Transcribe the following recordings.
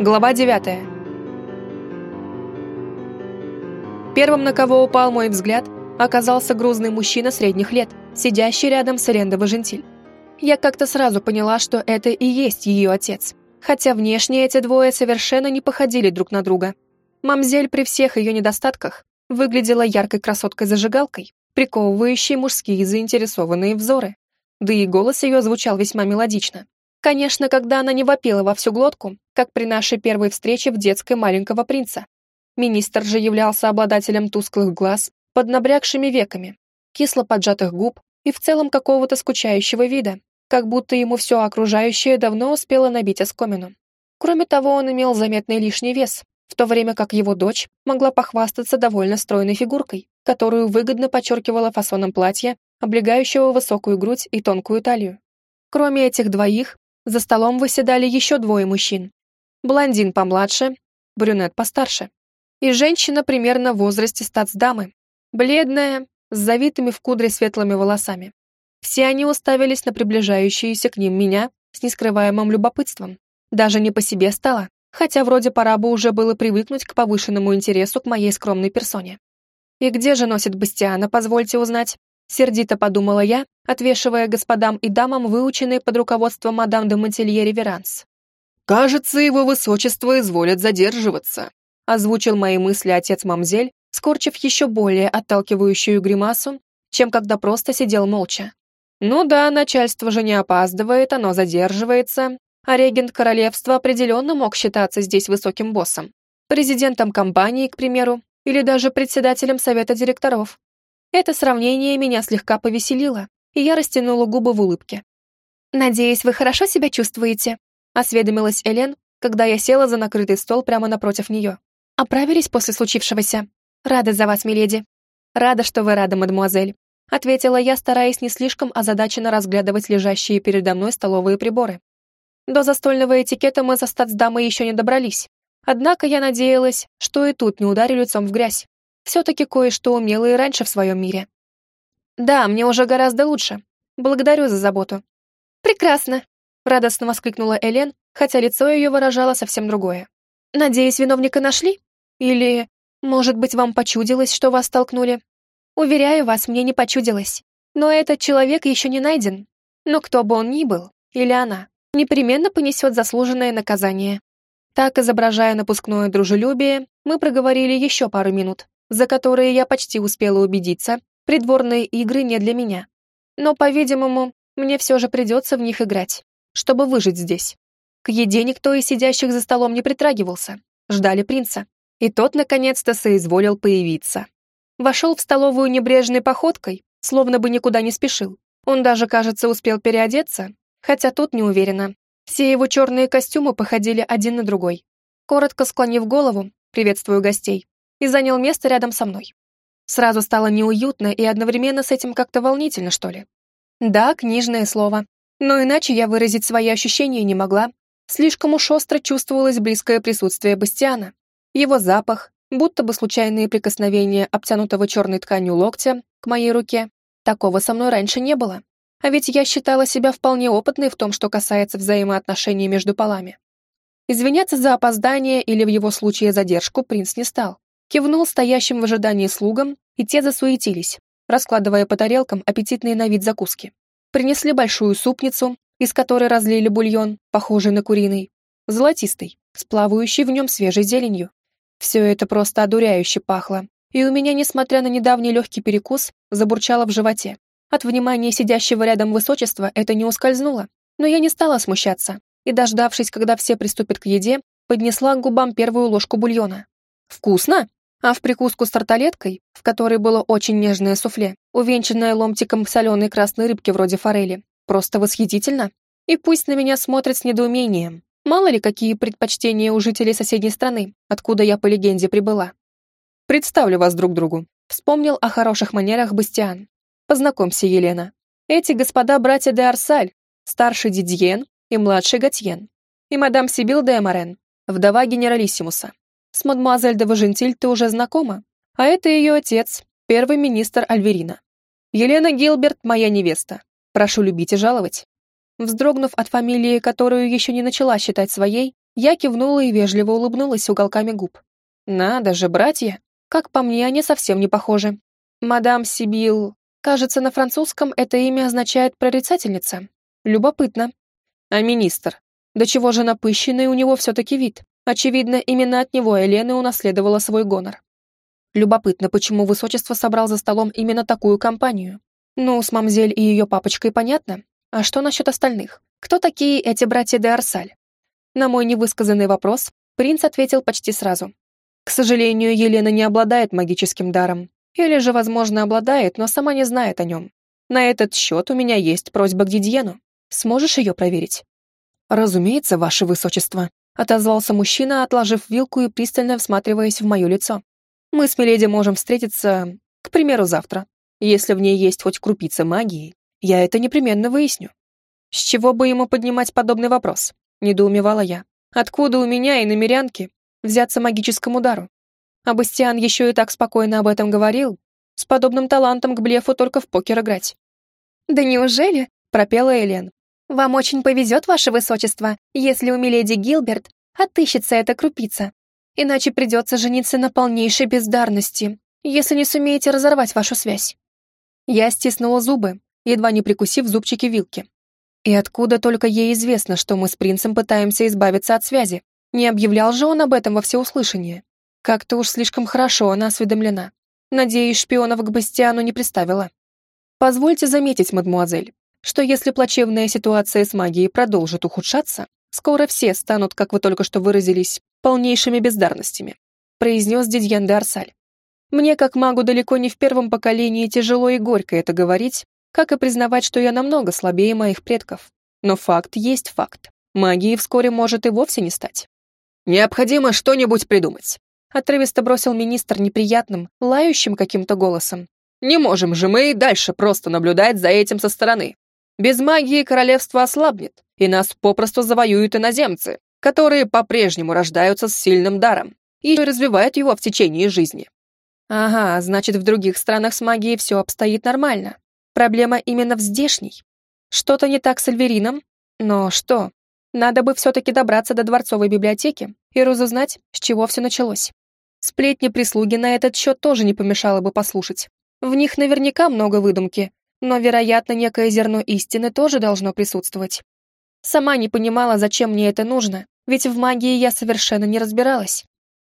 Глава 9. Первым, на кого упал мой взгляд, оказался грузный мужчина средних лет, сидящий рядом с Рендо Важентиль. Я как-то сразу поняла, что это и есть ее отец, хотя внешне эти двое совершенно не походили друг на друга. Мамзель при всех ее недостатках выглядела яркой красоткой-зажигалкой, приковывающей мужские заинтересованные взоры. Да и голос ее звучал весьма мелодично. Конечно, когда она не вопила во всю глотку, как при нашей первой встрече в детской маленького принца. Министр же являлся обладателем тусклых глаз под набрякшими веками, кисло поджатых губ и в целом какого-то скучающего вида, как будто ему все окружающее давно успело набить оскомину. Кроме того, он имел заметный лишний вес, в то время как его дочь могла похвастаться довольно стройной фигуркой, которую выгодно подчеркивала фасоном платья, облегающего высокую грудь и тонкую талию. Кроме этих двоих, за столом выседали еще двое мужчин. Блондин помладше, брюнет постарше. И женщина примерно в возрасте стацдамы, бледная, с завитыми в кудре светлыми волосами. Все они уставились на приближающуюся к ним меня с нескрываемым любопытством. Даже не по себе стало, хотя вроде пора бы уже было привыкнуть к повышенному интересу к моей скромной персоне. «И где же носит Бастиана, позвольте узнать?» Сердито подумала я, отвешивая господам и дамам выученный под руководством мадам де Монтелье реверанс. «Кажется, его высочество изволит задерживаться», озвучил мои мысли отец Мамзель, скорчив еще более отталкивающую гримасу, чем когда просто сидел молча. Ну да, начальство же не опаздывает, оно задерживается, а регент королевства определенно мог считаться здесь высоким боссом. Президентом компании, к примеру, или даже председателем совета директоров. Это сравнение меня слегка повеселило, и я растянула губы в улыбке. «Надеюсь, вы хорошо себя чувствуете?» — осведомилась Элен, когда я села за накрытый стол прямо напротив нее. «Оправились после случившегося? Рада за вас, миледи». «Рада, что вы рады, мадемуазель», — ответила я, стараясь не слишком озадаченно разглядывать лежащие передо мной столовые приборы. До застольного этикета мы за стацдамой еще не добрались. Однако я надеялась, что и тут не ударю лицом в грязь. Все-таки кое-что умела и раньше в своем мире. Да, мне уже гораздо лучше. Благодарю за заботу. Прекрасно, радостно воскликнула Элен, хотя лицо ее выражало совсем другое. Надеюсь, виновника нашли? Или, может быть, вам почудилось, что вас столкнули? Уверяю вас, мне не почудилось. Но этот человек еще не найден. Но кто бы он ни был, или она, непременно понесет заслуженное наказание. Так, изображая напускное дружелюбие, мы проговорили еще пару минут, за которые я почти успела убедиться, придворные игры не для меня. Но, по-видимому, мне все же придется в них играть, чтобы выжить здесь. К еде никто из сидящих за столом не притрагивался, ждали принца. И тот, наконец-то, соизволил появиться. Вошел в столовую небрежной походкой, словно бы никуда не спешил. Он даже, кажется, успел переодеться, хотя тут не уверена. Все его черные костюмы походили один на другой. Коротко склонив голову, приветствую гостей, и занял место рядом со мной. Сразу стало неуютно и одновременно с этим как-то волнительно, что ли. Да, книжное слово. Но иначе я выразить свои ощущения не могла. Слишком уж остро чувствовалось близкое присутствие Бастиана. Его запах, будто бы случайные прикосновения обтянутого черной тканью локтя к моей руке. Такого со мной раньше не было. А ведь я считала себя вполне опытной в том, что касается взаимоотношений между полами. Извиняться за опоздание или в его случае задержку принц не стал кивнул стоящим в ожидании слугам, и те засуетились, раскладывая по тарелкам аппетитные на вид закуски. Принесли большую супницу, из которой разлили бульон, похожий на куриный, золотистый, с плавающей в нем свежей зеленью. Все это просто одуряюще пахло, и у меня, несмотря на недавний легкий перекус, забурчало в животе. От внимания сидящего рядом высочества это не ускользнуло, но я не стала смущаться, и, дождавшись, когда все приступят к еде, поднесла к губам первую ложку бульона. «Вкусно?» А в прикуску с тарталеткой, в которой было очень нежное суфле, увенчанное ломтиком соленой красной рыбки вроде форели, просто восхитительно. И пусть на меня смотрят с недоумением. Мало ли, какие предпочтения у жителей соседней страны, откуда я по легенде прибыла. Представлю вас друг другу. Вспомнил о хороших манерах Бастиан. Познакомься, Елена. Эти господа братья де Арсаль, старший Дидьен и младший Гатьен. И мадам Сибил де Эмарен, вдова генералиссимуса. С мадемуазель де Важентиль ты уже знакома, а это ее отец, первый министр Альверина. Елена Гилберт – моя невеста. Прошу любить и жаловать». Вздрогнув от фамилии, которую еще не начала считать своей, Я кивнула и вежливо улыбнулась уголками губ. Надо же, братья. Как по мне, они совсем не похожи. Мадам Сибил... Кажется, на французском это имя означает «прорицательница». Любопытно. А министр? До чего же напыщенный у него все-таки вид? Очевидно, именно от него Елена унаследовала свой гонор. Любопытно, почему высочество собрал за столом именно такую компанию. Ну, с мамзель и ее папочкой понятно. А что насчет остальных? Кто такие эти братья де Арсаль? На мой невысказанный вопрос принц ответил почти сразу. К сожалению, Елена не обладает магическим даром. Или же, возможно, обладает, но сама не знает о нем. На этот счет у меня есть просьба к Дидьену. Сможешь ее проверить? Разумеется, ваше высочество, отозвался мужчина, отложив вилку и пристально всматриваясь в мое лицо. Мы с Миледи можем встретиться, к примеру, завтра. Если в ней есть хоть крупица магии, я это непременно выясню. С чего бы ему поднимать подобный вопрос? Недоумевала я. Откуда у меня и намерянки взяться магическому дару? А Бастиан еще и так спокойно об этом говорил. С подобным талантом к блефу только в покер играть. «Да неужели?» — пропела Элен. «Вам очень повезет, ваше высочество, если у миледи Гилберт отыщется эта крупица. Иначе придется жениться на полнейшей бездарности, если не сумеете разорвать вашу связь». Я стиснула зубы, едва не прикусив зубчики вилки. И откуда только ей известно, что мы с принцем пытаемся избавиться от связи? Не объявлял же он об этом во всеуслышание. Как-то уж слишком хорошо она осведомлена. Надеюсь, шпионов к Бастиану не приставила. Позвольте заметить, мадмуазель, что если плачевная ситуация с магией продолжит ухудшаться, скоро все станут, как вы только что выразились, полнейшими бездарностями», произнес Дидьян де Арсаль. «Мне, как магу далеко не в первом поколении, тяжело и горько это говорить, как и признавать, что я намного слабее моих предков. Но факт есть факт. Магии вскоре может и вовсе не стать. Необходимо что-нибудь придумать. Отрывисто бросил министр неприятным, лающим каким-то голосом. «Не можем же мы и дальше просто наблюдать за этим со стороны. Без магии королевство ослабнет, и нас попросту завоюют иноземцы, которые по-прежнему рождаются с сильным даром и развивают его в течение жизни. Ага, значит, в других странах с магией все обстоит нормально. Проблема именно в здешней. Что-то не так с Альверином? Но что? Надо бы все-таки добраться до дворцовой библиотеки и разузнать, с чего все началось. Сплетни прислуги на этот счет тоже не помешало бы послушать. В них наверняка много выдумки, но, вероятно, некое зерно истины тоже должно присутствовать. Сама не понимала, зачем мне это нужно, ведь в магии я совершенно не разбиралась.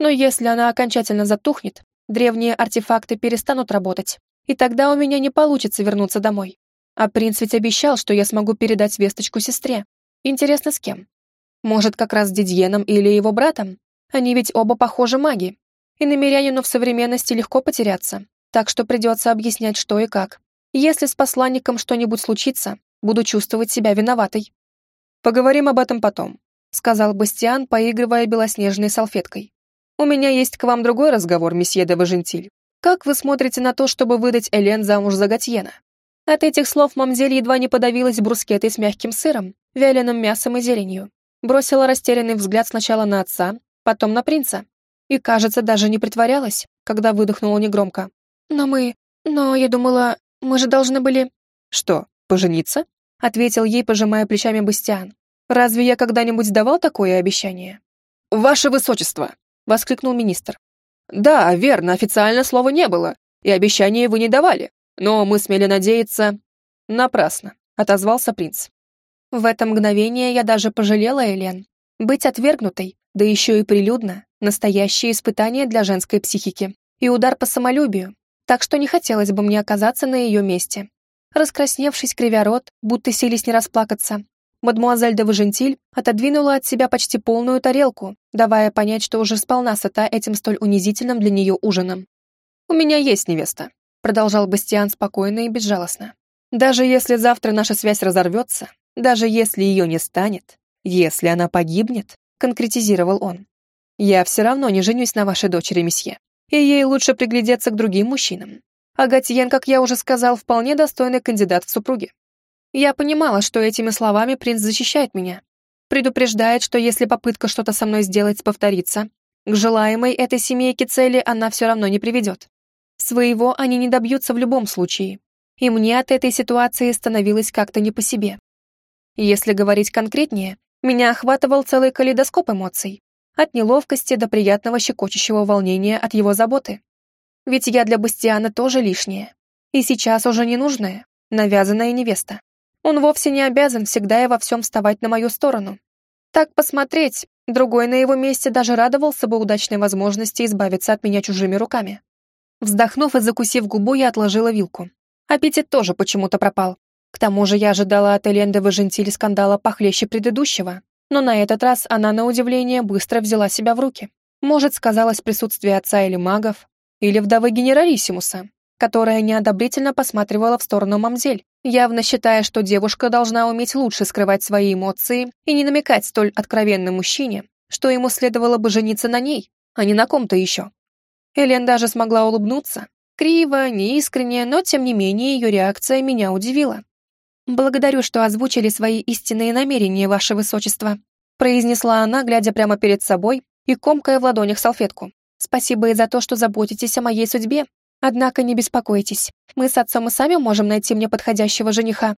Но если она окончательно затухнет, древние артефакты перестанут работать, и тогда у меня не получится вернуться домой. А принц ведь обещал, что я смогу передать весточку сестре. Интересно, с кем? Может, как раз с Дидьеном или его братом? Они ведь оба похожи маги, и намерянину в современности легко потеряться, так что придется объяснять, что и как. Если с посланником что-нибудь случится, буду чувствовать себя виноватой. «Поговорим об этом потом», — сказал Бастиан, поигрывая белоснежной салфеткой. «У меня есть к вам другой разговор, месье де Важентиль. Как вы смотрите на то, чтобы выдать Элен замуж за Готьена?» От этих слов мамзель едва не подавилась брускетой с мягким сыром, вяленым мясом и зеленью. Бросила растерянный взгляд сначала на отца, потом на принца, и, кажется, даже не притворялась, когда выдохнула негромко. «Но мы... Но я думала, мы же должны были...» «Что, пожениться?» — ответил ей, пожимая плечами Бастиан. «Разве я когда-нибудь давал такое обещание?» «Ваше высочество!» — воскликнул министр. «Да, верно, официально слова не было, и обещания вы не давали, но мы смели надеяться...» «Напрасно», — отозвался принц. В это мгновение я даже пожалела Элен. Быть отвергнутой, да еще и прилюдно, Настоящее испытание для женской психики и удар по самолюбию, так что не хотелось бы мне оказаться на ее месте. Раскрасневшись, кривя рот, будто сились не расплакаться, мадмуазель де Важентиль отодвинула от себя почти полную тарелку, давая понять, что уже сполна сыта этим столь унизительным для нее ужином. «У меня есть невеста», — продолжал Бастиан спокойно и безжалостно. «Даже если завтра наша связь разорвется, даже если ее не станет, если она погибнет», — конкретизировал он, я все равно не женюсь на вашей дочери, месье. И ей лучше приглядеться к другим мужчинам. А Гатьен, как я уже сказал, вполне достойный кандидат в супруги. Я понимала, что этими словами принц защищает меня. Предупреждает, что если попытка что-то со мной сделать повторится, к желаемой этой семейке цели она все равно не приведет. Своего они не добьются в любом случае. И мне от этой ситуации становилось как-то не по себе. Если говорить конкретнее, Меня охватывал целый калейдоскоп эмоций. От неловкости до приятного щекочущего волнения от его заботы. Ведь я для Бастиана тоже лишняя. И сейчас уже ненужная, навязанная невеста. Он вовсе не обязан всегда и во всем вставать на мою сторону. Так посмотреть, другой на его месте даже радовался бы удачной возможности избавиться от меня чужими руками. Вздохнув и закусив губу, я отложила вилку. Аппетит тоже почему-то пропал. К тому же я ожидала от Эленды Важентиль скандала похлеще предыдущего, но на этот раз она, на удивление, быстро взяла себя в руки. Может, сказалось присутствие отца или магов, или вдовы генералиссимуса, которая неодобрительно посматривала в сторону мамзель, явно считая, что девушка должна уметь лучше скрывать свои эмоции и не намекать столь откровенно мужчине, что ему следовало бы жениться на ней, а не на ком-то еще. Элен даже смогла улыбнуться. Криво, неискренне, но тем не менее ее реакция меня удивила. «Благодарю, что озвучили свои истинные намерения, ваше высочество», произнесла она, глядя прямо перед собой и комкая в ладонях салфетку. «Спасибо и за то, что заботитесь о моей судьбе. Однако не беспокойтесь, мы с отцом и сами можем найти мне подходящего жениха.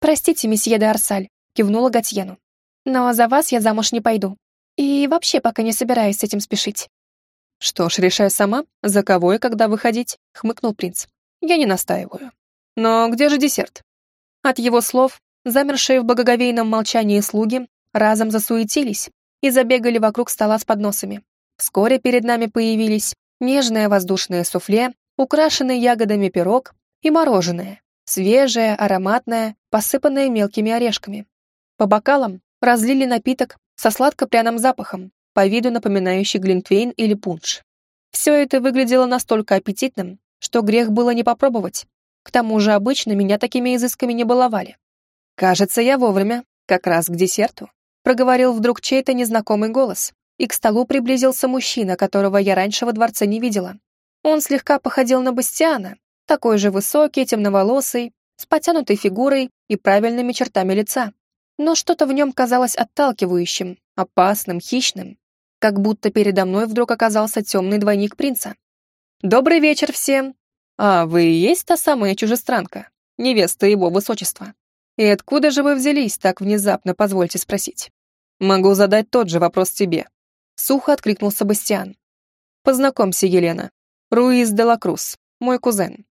Простите, месье де Арсаль», кивнула Гатьену. «Но за вас я замуж не пойду. И вообще пока не собираюсь с этим спешить». «Что ж, решай сама, за кого и когда выходить», хмыкнул принц. «Я не настаиваю. Но где же десерт?» От его слов, замершие в благоговейном молчании слуги, разом засуетились и забегали вокруг стола с подносами. Вскоре перед нами появились нежное воздушное суфле, украшенный ягодами пирог и мороженое, свежее, ароматное, посыпанное мелкими орешками. По бокалам разлили напиток со сладко-пряным запахом, по виду напоминающий глинтвейн или пунш. Все это выглядело настолько аппетитным, что грех было не попробовать. К тому же обычно меня такими изысками не баловали. «Кажется, я вовремя, как раз к десерту», проговорил вдруг чей-то незнакомый голос, и к столу приблизился мужчина, которого я раньше во дворце не видела. Он слегка походил на Бастиана, такой же высокий, темноволосый, с потянутой фигурой и правильными чертами лица. Но что-то в нем казалось отталкивающим, опасным, хищным, как будто передо мной вдруг оказался темный двойник принца. «Добрый вечер всем!» «А вы и есть та самая чужестранка, невеста его высочества? И откуда же вы взялись так внезапно, позвольте спросить?» «Могу задать тот же вопрос тебе», — сухо откликнулся Бастиан. «Познакомься, Елена. Руиз де ла Круз, мой кузен.